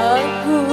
aku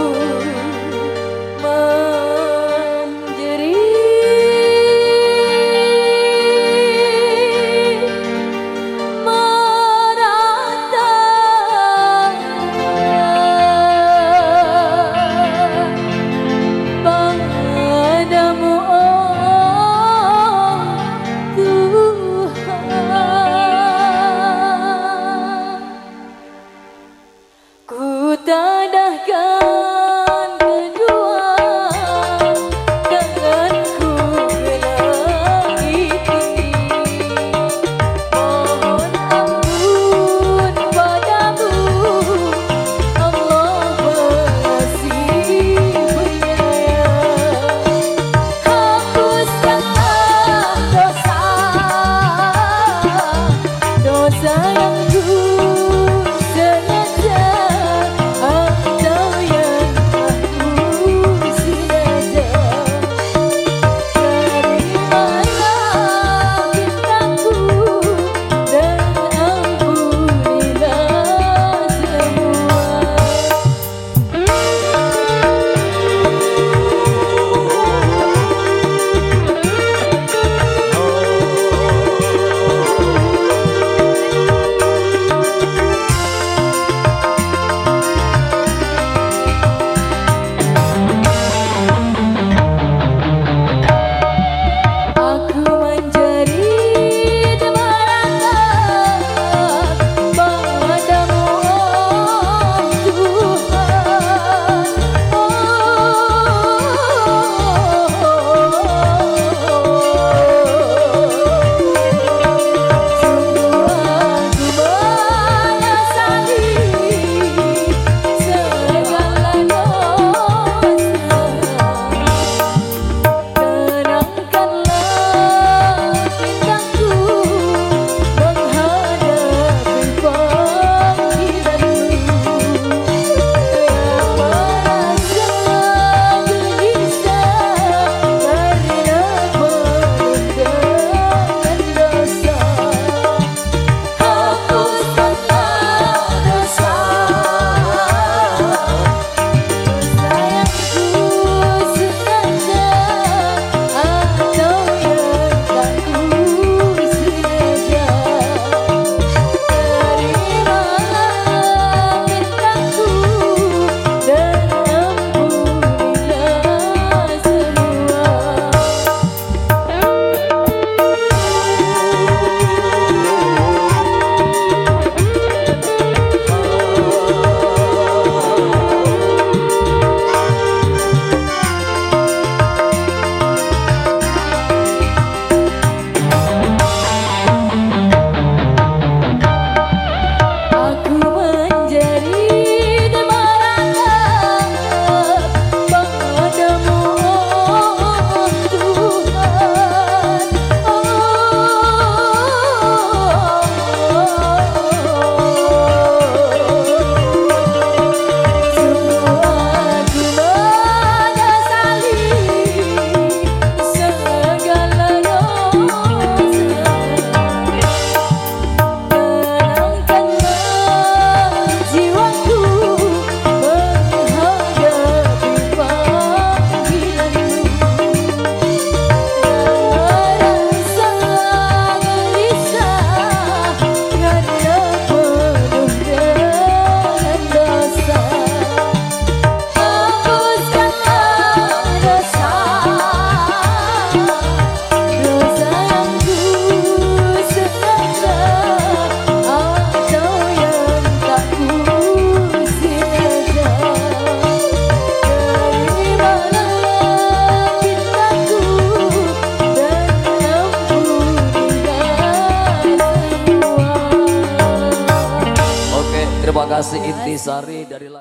kasih Intisari dari